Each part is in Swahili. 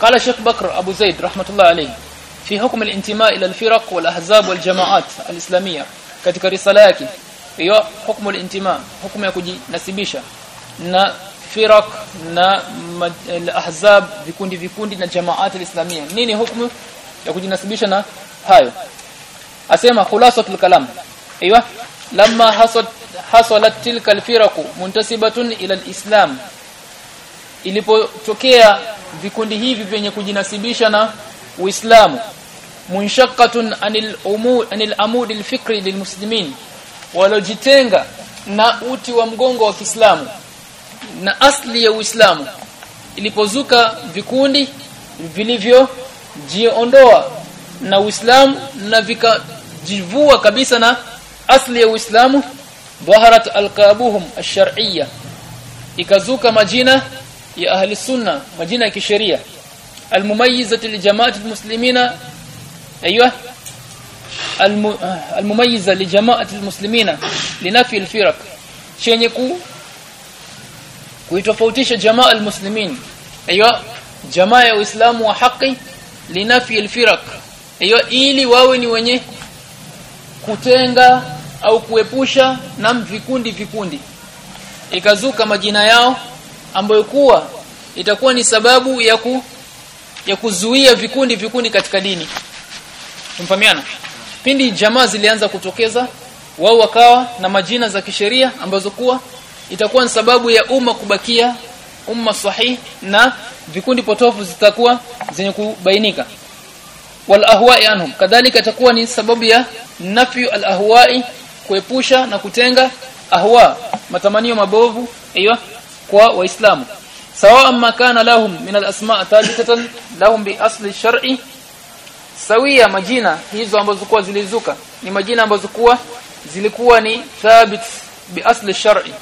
قال الشيخ بكر أبو زيد رحمة الله عليه في حكم الانتماء إلى الفرق والأحزاب والجماعات الإسلامية katika risala yake hiyo hukumu al-intima hukumu ya kujinasibisha na firaq na al-ahzab vikundi vikundi na jamaat al-islamia nini hukumu ya kujinasibisha na hayo asema khulasatul kalam ايوه لما حصلت حصلت تلك الفرق منتسبه الى الاسلام ilipotokea vikundi hivi vyenye kujinasibisha na Uislamu. Munshaqatun anil umud anil amud alfikri lilmuslimin. Walojitenga na uti wa mgongo wa Kiislamu na asli ya Uislamu. Ilipozuka vikundi vilivyo jiondoa na Uislamu na vikajivua kabisa na asli ya Uislamu dhaharat alqabuhum ash-shar'iyya. Ikazuka majina ya ahli sunna majina ya kisheria almumayyizati lijamaati almuslimina ايوه المميزه لجماعه المسلمين لنفي الفرق chenye ku kuitofautisha jamaa almuslimin ايوه jamaa ya uislamu wa haki linafi alfiraq ايوه ili wawe ni wenye kutenga au kuepusha na vikundi vikundi ikazuka majina yao ambayo kuwa itakuwa ni sababu ya ku ya kuzuia vikundi vikundi katika dini. Mfahamiana? Pindi jamaa zilianza kutokeza wao wakawa na majina za kisheria ambazo kuwa itakuwa ni sababu ya umma kubakia umma sahih na vikundi potofu zitakuwa zenye kubainika. Wal ahwa'i anhum. Kadhalika itakuwa ni sababu ya nafyu al ahwa'i kuepusha na kutenga ahwa matamanio mabovu aiywa kwa waislamu sawa ما كان لهم من الاسماء asma' لهم باصل الشرع sawia majina hizo ambazo kuwa zilizuka. Ni majina ambazo kuwa zilikuwa ni thabit bi asli shar'i.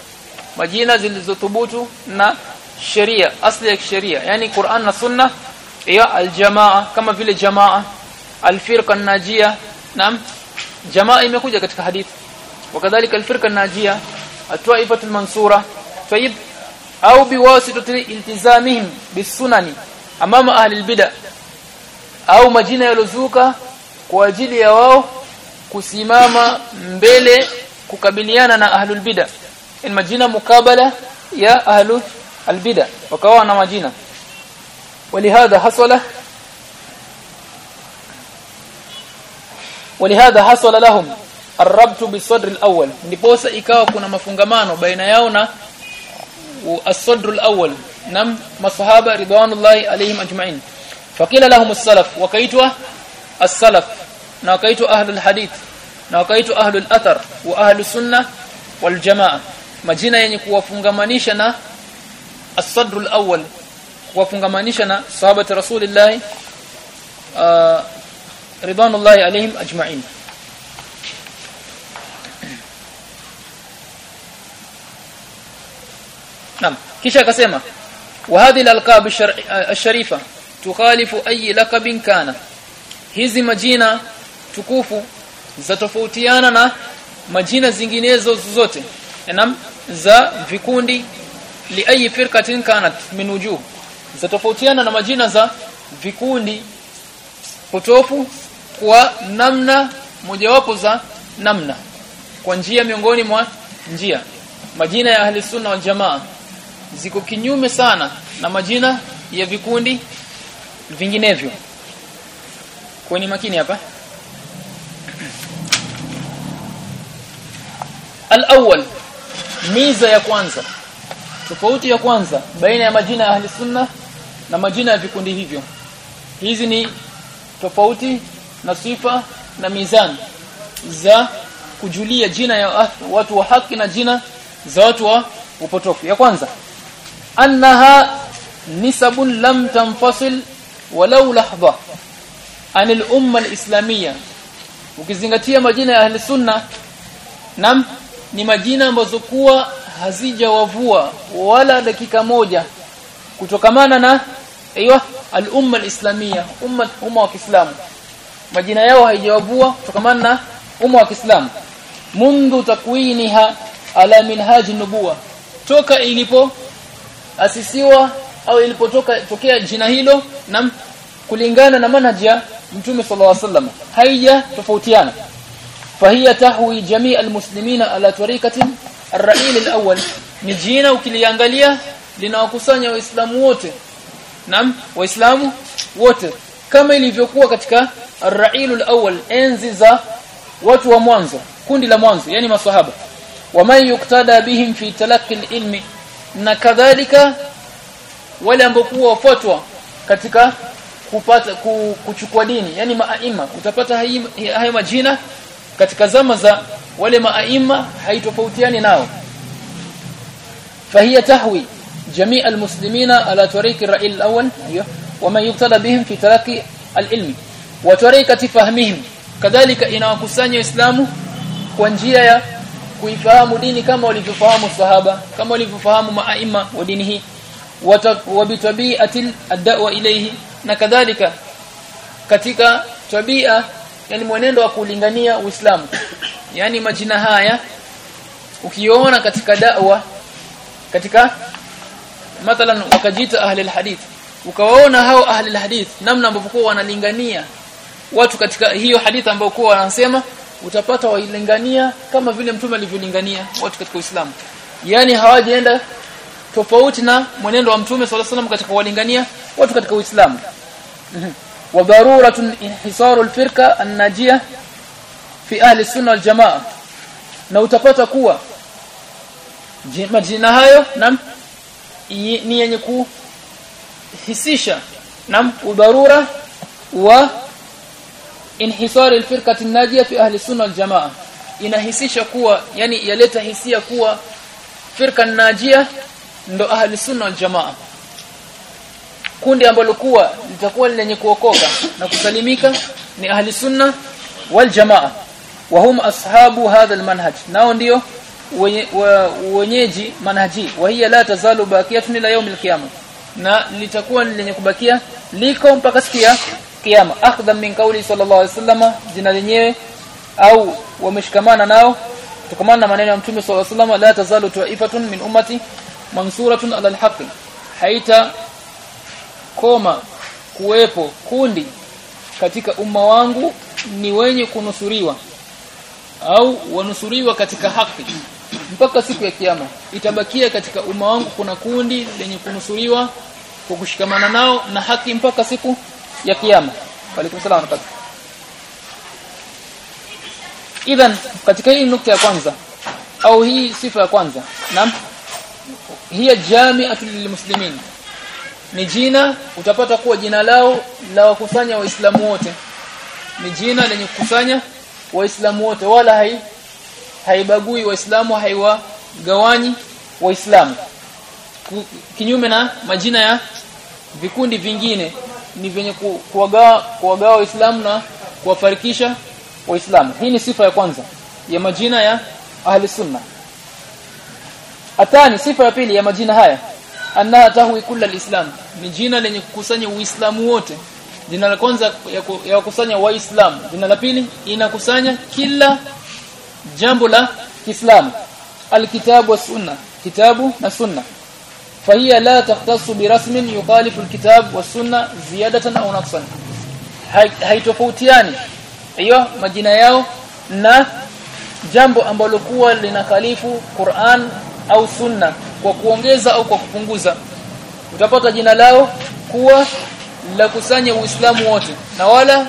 Majina zilizothubutu na sheria asli ya sheria yani Qur'an na Sunna ya aljamaa kama vile jamaa alfirqa najia naam jamaa imekuja katika hadithi. Wakadhalika alfirqa najia atwaifatul mansura. Tayib au biwasitati iltizamihim bisunani amama ahli albid'ah au majina yalozuka kwa ajili ya wao kusimama mbele kukabiliana na ahlul bid'ah in majina mukabala ya ahlul albid'ah wakawa na majina ولهذا حصل ولهذا حصل لهم الربط بالصدر الاول ndiposa ikawa kuna mafungamano baina yao na as-sadr al-awwal nam masahaba ridwanullahi alayhim ajma'in fakila lahum as-salaf wakaitwa as-salaf na wakaitwa ahlul hadith na wakaitwa ahlul athar wa ahlus sunnah wal jamaa majina yenye kuwafungamanisha na as-sadr al-awwal kuwafungamanisha na sahabati rasulillah ridwanullahi alayhim ajma'in Naam. Kisha akasema wa hadhihi al-alqab ash-sharifa tukhalifu ayi laqabin kana. Hizi majina tukufu zatofautiana na majina zinginezo zote. Naam za vikundi li ayi firqatin kanat min wujuh. Zatofautiana na majina za vikundi potofu kwa namna mojawapo za namna kwa njia miongoni mwa njia. Majina ya ahli sunna wal jamaa ziko kinyume sana na majina ya vikundi vinginevyo. Kweni makini hapa. Al-awwal miza ya kwanza. Tofauti ya kwanza baina ya majina ya ahli sunna na majina ya vikundi hivyo. Hizi ni tofauti na sifa na mizani za kujulia jina ya watu wa haki na jina za watu wa upotofu. Ya kwanza annaha nisabun lam tanfasil walau lahdha anil umma alislamia ukizingatia majina ya ahli sunna nam ni majina ambazo kuwa hazijawavua wala dakika moja kutokamana na aiywa al-umma al-islamia umma umma wa Kiislamu. Majina yao haijawavua kutokamana na umma wa Kiislamu. Mundu takwiniha ala minhaj nubuwa. Toka ilipo asisiwa au ilipotoka tokea jina hilo na kulingana na manhaji ya mtume sallallahu alaihi wasallam haija tofautiana. Fahiya tahwi jamii almuslimina ala tariqatin ar-ra'il al-awwal. Ni jina ukiliangalia linawakusanya waislamu wote naam waislamu wote kama ilivyokuwa katika ar-ra'il al-awwal enzi za watu wa mwanzo kundi la mwanzo yani maswahaba. Waman yuktada bihim fi talaqi al-ilmi na kadhalika wale ambao kuwa wafuatwa katika kupata kuchukua dini yani maaima utapata haya majina katika zama za wale maaima haitofautiani nao فهي تحوي جميع المسلمين على طريق الرأي الأول ومن يقتدى بهم في تلقي العلم وطريقة فهمهم كذلك inawakusanya Uislamu kwa njia ya kuifahamu dini kama walivyofahamu sahaba kama walivyofahamu maaima wa dini hii. Wa bitabi'atil ad-da'wa ilayhi na kadhalika. Katika tabia yani mwenendo wa kulingania Uislamu. Yani majina haya ukiona katika da'wa katika mathalan wakajita ahli alhadith ukawaona hao ahli alhadith namna ambavyo wanalingania watu katika hiyo hadithi ambayo kwa wanasema utapata wailingania kama vile mtume alivyolingania watu katika Uislamu. Yani hawajaenda tofauti na mwenendo wa mtume sallallahu alaihi katika walingania watu katika Uislamu. Wa daruratun inhisaru alfirqa an-najiyah fi ahli sunna wal jamaa. Na utapata kuwa majina hayo nam ni yenye kuhisisha nam udharura wa inhisar alfirqati an-najiyah fi ahli sunna aljamaa inahisisha kuwa yani yaleta hisia kuwa firqa najia ndo ahli sunna aljamaa kundi ambalo kuwa litakuwa lenye kuokoka na kusalimika ni ahli sunna wal jamaa wa hum ashabu hadha almanhaj. Nao ndio wenyeji manhaji. Wa hiya la tazalu baqiyatun ila yawm alqiyamah. Na litakuwa lenye kubakia liko mpaka siku ya kiyama. Akhdhan min qawli sallallahu alaihi wasallam jina lenyewe au wameshikamana nao kutokana na maneno ya mtume sallallahu alaihi wasallam la tazalu ta'ifatun min ummati mansuratun ala alhaq haita koma kuwepo kundi katika umma wangu ni wenye kunusuriwa au wanusuriwa katika haki mpaka siku ya kiyama itabakia katika umma wangu kuna kundi lenye kunusuriwa kwa kushikamana nao na haki mpaka siku ya kiyama. Walikum salaam idhan katika hii nukta ya kwanza au hii sifa ya kwanza naam hiya jami'atul lilmuslimin ni jina utapata kuwa jina lao la wakusanya waislamu wote. Ni jina lenye kukusanya waislamu wote wala hai haibagui waislamu haiwagawanyi waislamu. Kinyume na majina ya vikundi vingine ni vyenye kuwagawa kuwagawa waislamu na kuwafarikisha waislamu. Hii ni sifa ya kwanza ya majina ya ahli sunna. Atani sifa ya pili ya majina haya annaha tahwi kulla alislam ni jina lenye kukusanya uislamu wote. Jina la kwanza ya kukusanya waislamu. Jina la pili inakusanya kila jambo la Kiislamu. Alkitabu wa sunna kitabu na sunna fahiya la تختص birasmin yukhalifu الكتاب والسنه زياده au naqsan haitofautiani hiyo majina yao na jambo ambalo kuwa linakhalifu Qur'an au sunna kwa kuongeza au kwa kupunguza. Utapata jina lao kuwa la kusanya uislamu wote. Na wala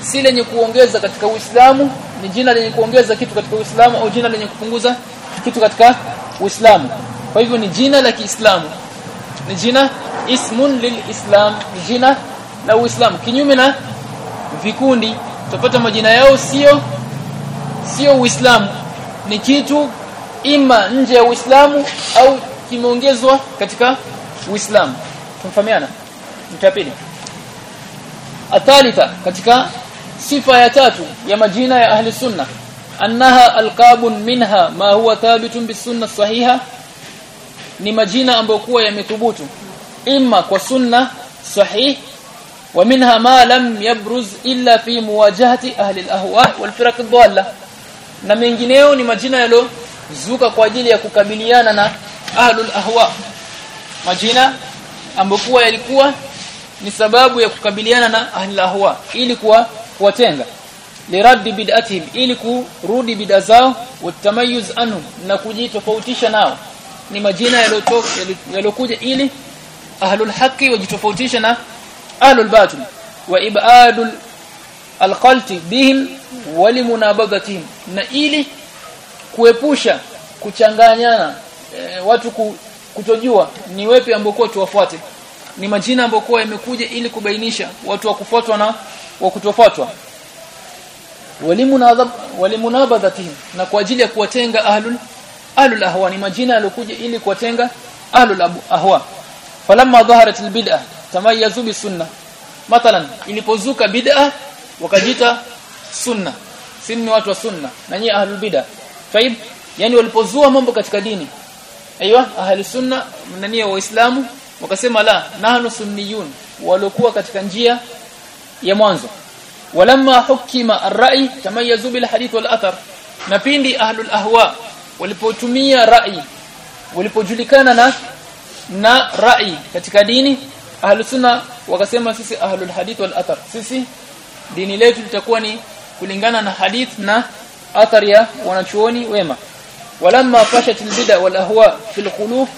si lenye kuongeza katika uislamu ni jina lenye kuongeza kitu katika uislamu au jina lenye kupunguza kitu katika uislamu kwa hivyo ni jina la Kiislamu. Ni jina ismun lilislam ni jina la uislamu. Kinyume na vikundi utapata majina yao sio sio uislamu. Ni kitu ima nje ya uislamu au kimeongezwa katika uislamu. Tumfahamiana mtapili athalitha katika sifa ya tatu ya majina ya ahli sunna. Annaha alqabun minha ma huwa thabitun bisunna sahiha ni majina ambayo kuwa yamethubutu. Imma kwa sunna sahih wa minha ma lam yabruz illa fi muwajahati ahli al-ahwa wal firaq adalla na mengineo ni majina yalo zuka kwa ajili ya kukabiliana na ahlul ahwa majina ambokuwa yalikuwa ni sababu ya kukabiliana na ahli ahwa ili kuwa kuwatenga. Liraddi bid'atihim ili kurudi bid'a zao watamayuz anhum na kujitofautisha nao ni majina yaliyokuja ili ahlul haqi wajitofautisha na ahlul batil wa ibadul alqalti bihim walimunabadatihim na ili kuepusha kuchanganyana e, watu ku, kutojua ni wepi ambao tuwafuate. Ni majina ambayo yamekuja ili kubainisha watu wa kufuatwa na wa kutofuatwa. Walimunabadhatihim na kwa ajili ya kuwatenga ahlul ahlul ahwa ni majina yalokuja ili kuwatenga ahlul ahwa. Falamma dhaharat albid'a tamayyazu bisunna mathalan ilipozuka bid'a wakajita sunna sinni watu wa sunna na nyie ahlul bid'a faib yani walipozua mambo katika dini. Aiywa ahlus sunna nani waislamu wakasema la nahnu sunniyun waliokuwa katika njia ya mwanzo. Walamma hukima ar-ra'i tamayyazu bil hadith wal athar na pindi ahlul ahwa walipotumia rai walipojulikana na na rai katika dini ahlusunna wakasema sisi ahlul hadith wal athar. Sisi dini letu litakuwa ni kulingana na hadith na athar ya wanachuoni wema. Walamma fashat albid'a wal ahwa fil qulub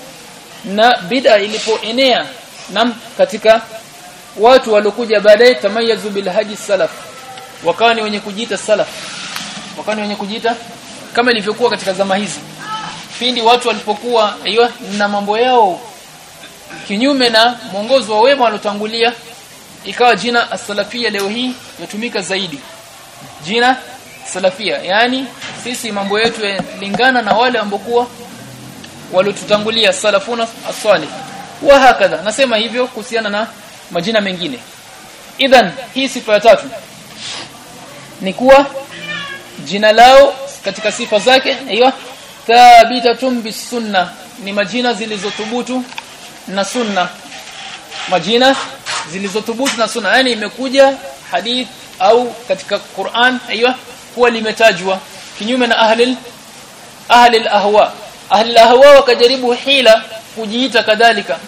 na bid'a ilipoenea nam katika watu waliokuja baadaye tamayazu bil haji salaf. Wakawa ni wenye kujiita salaf. Wakawa ni wenye kujiita kama ilivyokuwa katika zama hizi. Pindi watu walipokuwa aiyo na mambo yao kinyume na mwongozo wa wema waliotangulia ikawa jina as-salafia leo hii yatumika zaidi. Jina salafia yani sisi mambo yetu yalingana na wale ambokuwa waliotutangulia salafuna as-salih. Wa hakadha nasema hivyo kuhusiana na majina mengine. Idhan hii sifa ya tatu ni kuwa jina lao katika sifa zake. Aiyo thabitatun bisunna ni majina zilizothubutu na sunna. Majina zilizothubutu na sunna. Yani imekuja hadith au katika Qur'an aiyo kuwa limetajwa kinyume na ahli ahli al-ahwa ahli al-ahwa wakajaribu hila kujiita kadhalika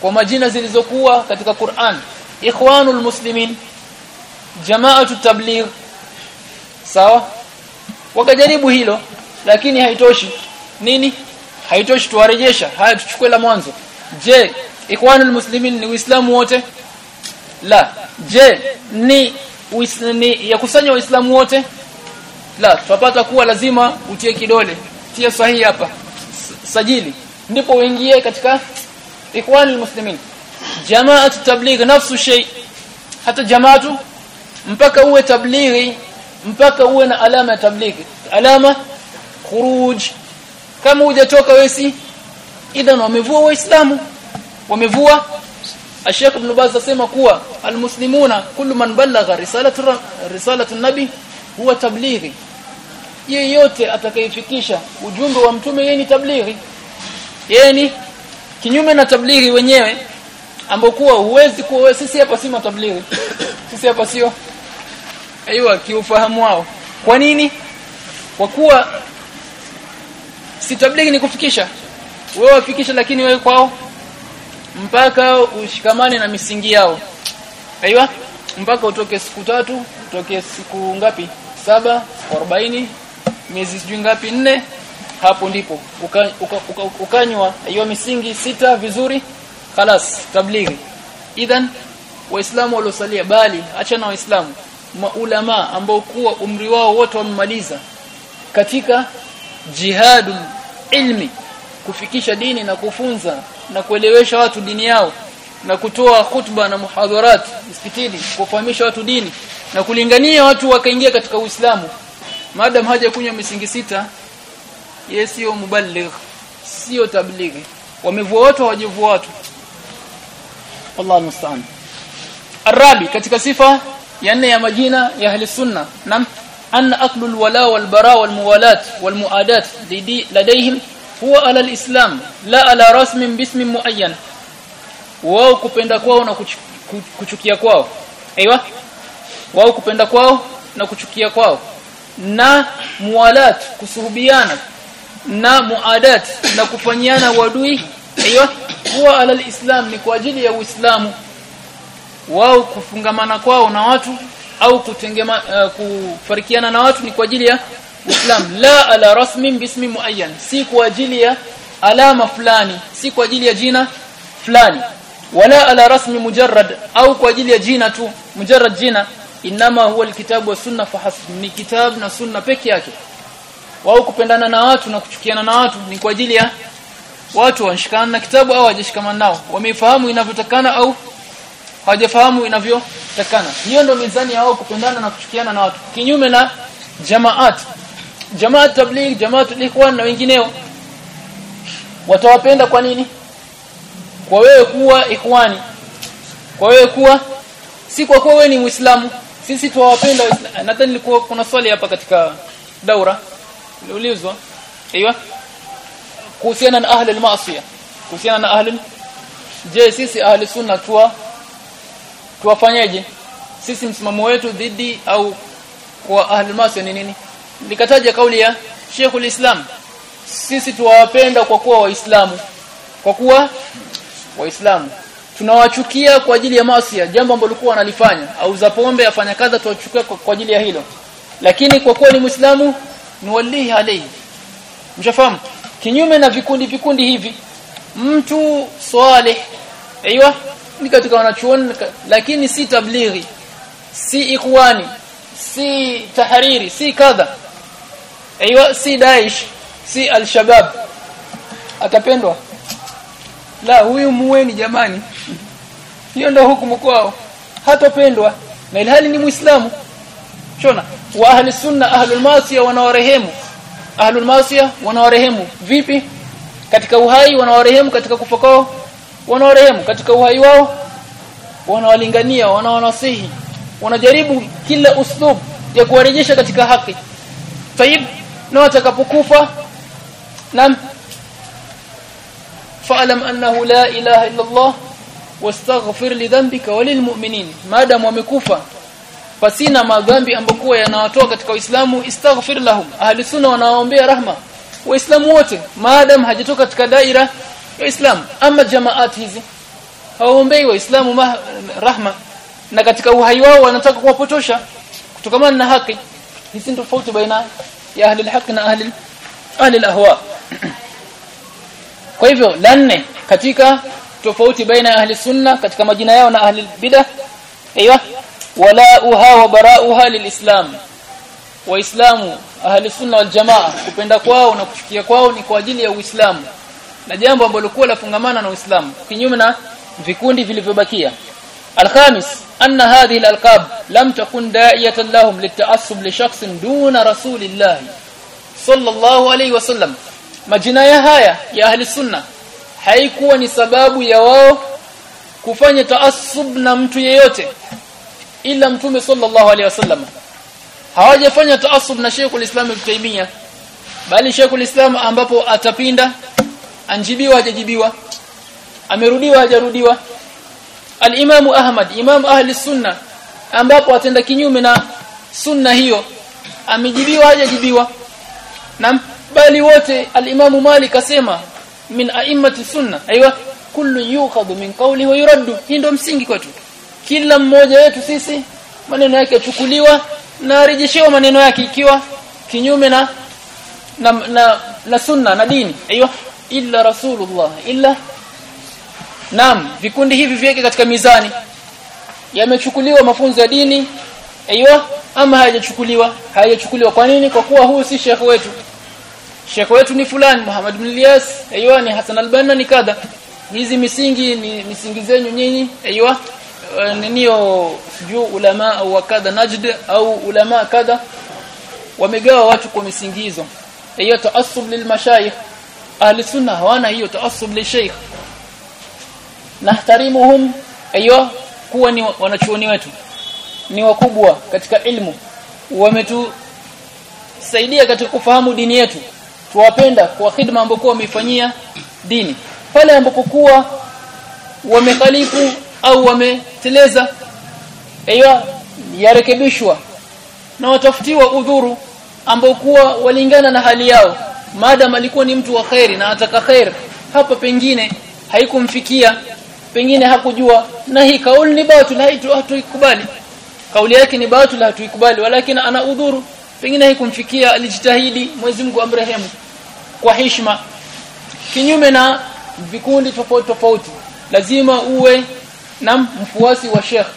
kwa majina zilizokuwa katika Qur'an. Ikhwanul muslimin jama'atu tabligh. Sawa wakajaribu hilo lakini haitoshi. Nini? Haitoshi tuwarejesha. Haya tuchukue la mwanzo. Je ikwanul muslimin ni uislamu wote? La. Je ni ni yakusanya waislamu wote? La. Tutapata kuwa lazima utie kidole. Tia sahihi hapa. Sajili. Ndipo uingie katika ikwanul muslimin. Jamaat tabligh nafsu shay. Hata jamaatu mpaka uwe tablighi mpaka uwe na alama ya tabliki alama khuruj. Kama hujatoka wesi idhan wamevua waislamu. Wamevua. Sheikh Ibn Baz asema kuwa almuslimuna kullu man ballagha risalatu risalatu nabi huwa tablighi. Yeyote atakayefikisha ujumbe wa mtume yeye ni tablighi. Yeye ni kinyume na tablighi wenyewe ambao kuwa huwezi kuwa sisi hapa si matablighi. Sisi hapa sio aiwa kiufahamu wao. Kwa nini? Kwa kuwa si tablighi ni kufikisha wewe wafikisha lakini wewe kwao. Mpaka ushikamane na misingi yao. Aiwa mpaka utoke siku tatu utoke siku ngapi? Saba arobaini miezi sijui ngapi nne. Hapo ndipo. Ukanywa uka, uka, uka, uka hiyo misingi sita vizuri. Khalas tablighi. Idhan waislamu waliosalia bali acha na waislamu maulama ambao kuwa umri wao wote wamemaliza katika jihadu ilmi kufikisha dini na kufunza na kuelewesha watu dini yao na kutoa khutba na muhadharat msikitini kufahamisha watu dini na kulingania watu wakaingia katika Uislamu. Madam haja kunywa misingi sita yeye sio mubaligh sio tablighi wamevua watu hawajevua watu. Allah musta'an. Arabi katika sifa ya nne ya majina ya ahli sunna. Nam anna aklu alwala walbara walmuwalat walmuadat ladayhim huwa ala alislam la ala rasmin bismin muayyan. Wao kupenda kwao na kuchukia kwao. Aiywa wao kupenda kwao na kuchukia kwao. Na muwalat kusuhubiana. Na muadat na kufanyiana wadui. Aiywa huwa ala alislam ni kwa ajili ya uislamu wao kufungamana kwao na watu au kutengema uh, kufarikiana na watu ni kwa ajili ya Uislamu. La ala rasmin bismi muayyan. Si kwa ajili ya alama fulani si kwa ajili ya jina fulani. Wala ala rasmi mujarrad au kwa ajili ya jina tu mujarrad jina. Inama huwa alkitabu wa sunna fahasb ni kitabu na sunna peke yake. Wao kupendana na watu na kuchukiana na watu ni kwa ajili ya watu wanashikana na kitabu au hawajashikamana nao. Wamefahamu inavyotakana au hawajafahamu inavyotakana. Hiyo ndo mizani yao kupendana na kuchukiana na watu. Kinyume na jamaat. Jamaat tabligh jamaat ikhwan na wengineo. Watawapenda kwa nini? Kwa wewe kuwa ikhwani. Kwa wewe kuwa si kwa kuwa wewe ni muislamu. Sisi tuwapenda nadhani ilikuwa kuna swali hapa katika daura. Uliulizwa. Aiywa kuhusiana na ahli al-ma'siyah kuhusiana na ahli je sisi ahli sunna tuwa tuwafanyaje sisi msimamo wetu dhidi au kwa ahli al-ma'siyah ni nini? Nikataja kauli ya Sheikhul Islam. Sisi tuwapenda kwa kuwa waislamu. Kwa kuwa waislamu. Tunawachukia kwa ajili ya maasi jambo ambalo walikuwa wanalifanya au za pombe afanya kadha tuwachukia kwa, kwa ajili ya hilo. Lakini kwa kuwa ni muislamu ni walihi alayhi. Mshafahamu? Kinyume na vikundi vikundi hivi mtu swaleh aiywa ni katika wanachuoni lakini si tablighi si ikhwani si tahariri si kadha. Aiwa si daish si alshabab. Atapendwa? La huyu muweni jamani. Hiyo ndio hukumu kwao. Hatopendwa. Na ilhali ni muislamu. Shona wa ahli sunna ahlul masiya wanawarehemu. Ahlul masiya wanawarehemu. Vipi? Katika uhai wanawarehemu katika kufa kwao wanawarehemu katika uhai wao wanawalingania wanawanasihi wanajaribu kila uslub ya kuwarejesha katika haki. Tayib na watakapokufa nam fa'lam annahu la ilaha illa Allah wastaghfir li dhanbika walil mu'minin. Maadamu wamekufa pasina madhambi ambayo yanawatoa katika Uislamu istaghfir lahum. Ahli sunna wanaombea rahma. Waislamu wote maadamu hajatoka katika daira ya Uislamu ama jamaat hizi hawaombei waislamu rahma. Na katika uhai wao wanataka kuwapotosha. Kutokana na haki. Hizi tofauti baina ya ahli alhaq na ahli ahli alahwa. Kwa hivyo lanne katika tofauti baina ya ahli sunna katika majina yao na ahli bidah aiywa wala uha wa barauha lilislam. Waislamu ahli sunna wal jamaa kupenda kwao na kuchukia kwao ni kwa ajili ya uislamu na jambo ambalo kwa lafungamana na uislamu kinyume na vikundi vilivyobakia الخامس أن هذه الألقاب لم تكن داعية لهم للتعصب لشخص دون رسول الله صلى الله عليه وسلم majina ya haya ya ahli sunna haikuwa ni sababu ya wao kufanya taassub na mtu yeyote ila mtume sallallahu alaihi wasallam hawajafanya taassub na Sheikh Islam Ibn Taymiyyah bali Sheikh Islam ambapo atapinda anjibiwa hajajibiwa. Amerudiwa hajarudiwa. al-Imam Ahmad Imam ahli sunna ambapo atenda kinyume na sunna hiyo amejibiwa hajajibiwa. Na bali wote al-Imam Malik asema min a'immati sunna aiywa kullu yuqadu min qawli wa yuraddu. Hii ndio msingi kwetu. Kila mmoja wetu sisi maneno yake yachukuliwa na arejeshewa maneno yake ikiwa kinyume na na, na, na sunna na dini. Aiywa illa rasulullah illa Naam, vikundi hivi viweke katika mizani. Yamechukuliwa mafunzo ya dini, aiywa ama hayajachukuliwa? Hayajachukuliwa. Kwa nini? Kwa kuwa huu si shekhe wetu. shekhu wetu ni fulani Muhammad bin Ilyas, aiywa ni Hassan al-Banna ni kadha. Hizi misingi ni misingi zenyu nyinyi, aiywa niniyo sijuu ulama au wakadha najd au ulama kadha wamegawa watu kwa misingi hizo. Taassub lilmashayikh. Ahli sunna hawana hiyo taassub sheikh. Nahtarimuhum ayo kuwa ni wanachuoni wetu. Ni wakubwa katika ilmu. Wametusaidia katika kufahamu dini yetu. Tuwapenda kwa khidma ambayo wamefanyia dini. Pale ambapo kuwa wamekhalifu au wameteleza ayo yarekebishwa na watafutiwa udhuru ambao kuwa walingana na hali yao maadam alikuwa ni mtu wa khairi na ataka khair hapa pengine haikumfikia pengine hakujua na hii kauli ni batil hatuikubali kauli yake ni batil hatuikubali lakini ana udhuru pengine haikumfikia alijitahidi Mwenyezi Mungu amrehemu kwa heshima kinyume na vikundi tofauti tofauti lazima uwe na mfuasi wa Sheikh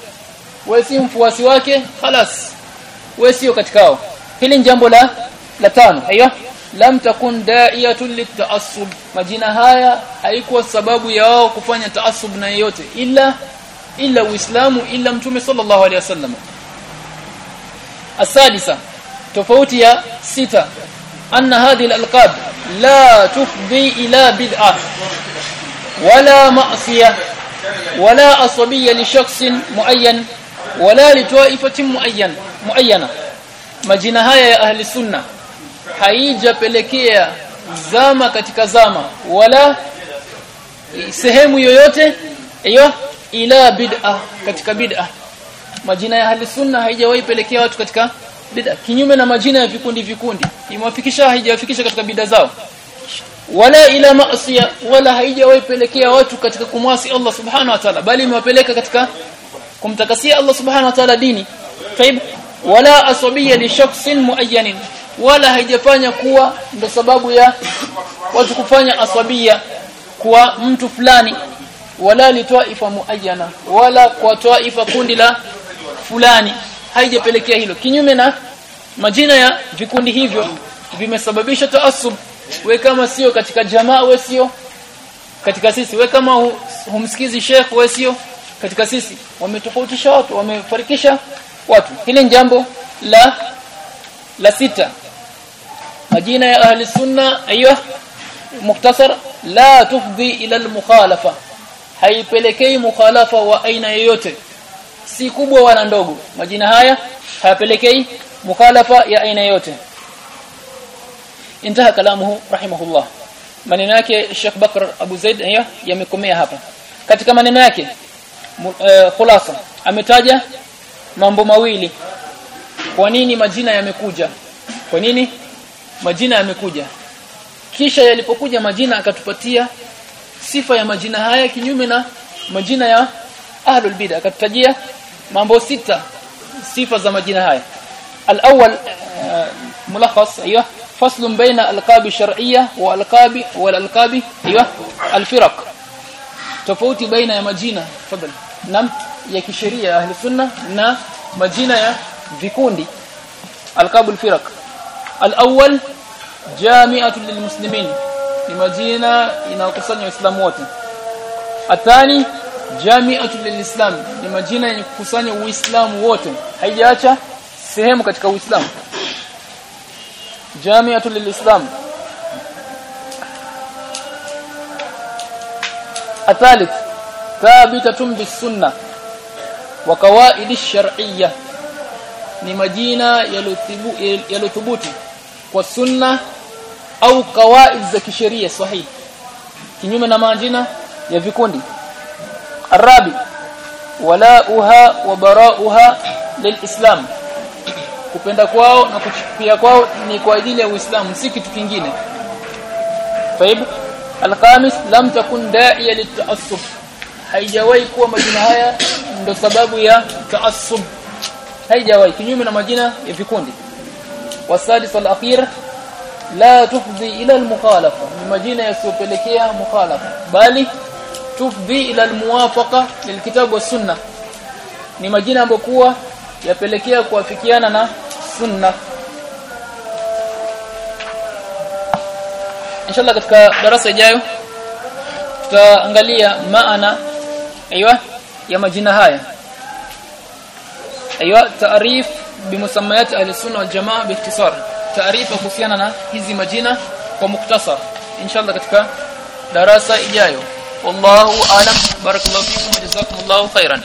wewe si mfuasi wake خلاص wewe sio katikao hili ni jambo la la tano aiyo lam takun da'iyatun litaassub majina haya haikuwa sababu ya wao kufanya taassub na yeyote ila ila uislamu ila mtume sallallahu alaihi wasallam. Asadisa tofauti ya sita anna hadhihi alalqab la tufdi ila bid'ah wala ma'siyah wala asabiyya li shakhsin muayyan wala li ta'ifatin muayyan muayyana. Majina haya ya ahli sunna haijapelekea zama katika zama wala sehemu yoyote hiyo ila bid'a katika bid'a majina ya ahli sunna haijawahi pelekea watu katika bid'a kinyume na majina ya vikundi vikundi imewafikisha haijawafikisha katika bid'a zao wala ila maasiya wala haijawahi pelekea watu katika kumwasi Allah subhanahu wa ta'ala bali imewapeleka katika kumtakasia Allah subhanahu wa ta'ala dini طيب wala asabiyya li shakhsin muayyanin wala haijafanya kuwa ndo sababu ya watu kufanya asabia kwa mtu fulani wala litoa ifa muajana wala kwa taifa kundi la fulani. Haijapelekea hilo. Kinyume na majina ya vikundi hivyo vimesababisha taasub. We kama sio katika jamaa we sio katika sisi. We kama hu, humsikizi sheikh we sio katika sisi. Wametofautisha watu wamefarikisha watu. Hili jambo la la sita majina ya ahli sunna aywa mukhtasar la tufdi ila al-mukhalafa. Haipelekei mukhalafa wa aina yoyote. Si kubwa wala ndogo. Majina haya hayapelekei mukhalafa ya aina yoyote. Intaha kalamuhu rahimahullah. Maneno yake Sheikh Bakr Abu Zaid aywa yamekomea hapa. Katika maneno yake khulasa ametaja mambo mawili. Kwa nini majina yamekuja? Kwa nini majina yamekuja kisha yalipokuja majina akatupatia sifa ya majina haya kinyume na majina ya ahlul bid'ah akatutajia mambo sita sifa za majina haya al-awwal mulakhas ايوه فصل بين القاب الشرعيه والقاب والالقاب ايوه الفرق tofauti baina ya majina tafadhali nam ya kisheria ahli sunna na majina ya vikundi alqab alfiraq al-awwal jami'atu lilmuslimin ni majina wote athani jami'atu lilislam ni majina yenye wote haijaacha sehemu katika uislamu jami'atu lilislam athalith thabitatun bisunna wa kawaidi shar'iyya ni majina yalothubuti kwa sunna au kawaid za kisheria sahihi kinyume na majina ya vikundi. Arabi walauha wa barauha lilislam. Kupenda kwao na kuchukia kwao ni kwa ajili ya Uislamu si kitu kingine. Faib alqamis lam takun da'iya litaassub haijawahi kuwa majina haya ndo sababu ya taassub. Haijawahi kinyume na majina ya vikundi wasadis al-akhir la tufdhi ila al-mukhalafa ni majina yasiyopelekea mukhalafa bali tufdhi ila al-muwafaqa lilkitabu was-sunnah ni majina ambayo kuwa yapelekea kuafikiana na sunna inshallah katika darasa ijayo tutaangalia maana aiywa ya majina haya aiywa taarif بمسميات أهل السنة والجماعة باختصار. تعريف خصياننا هذه مجينة ومختصر إن شاء الله كتبها دراسة إجايو والله أعلم. بارك الله فيكم. وجزاكم الله خيرا.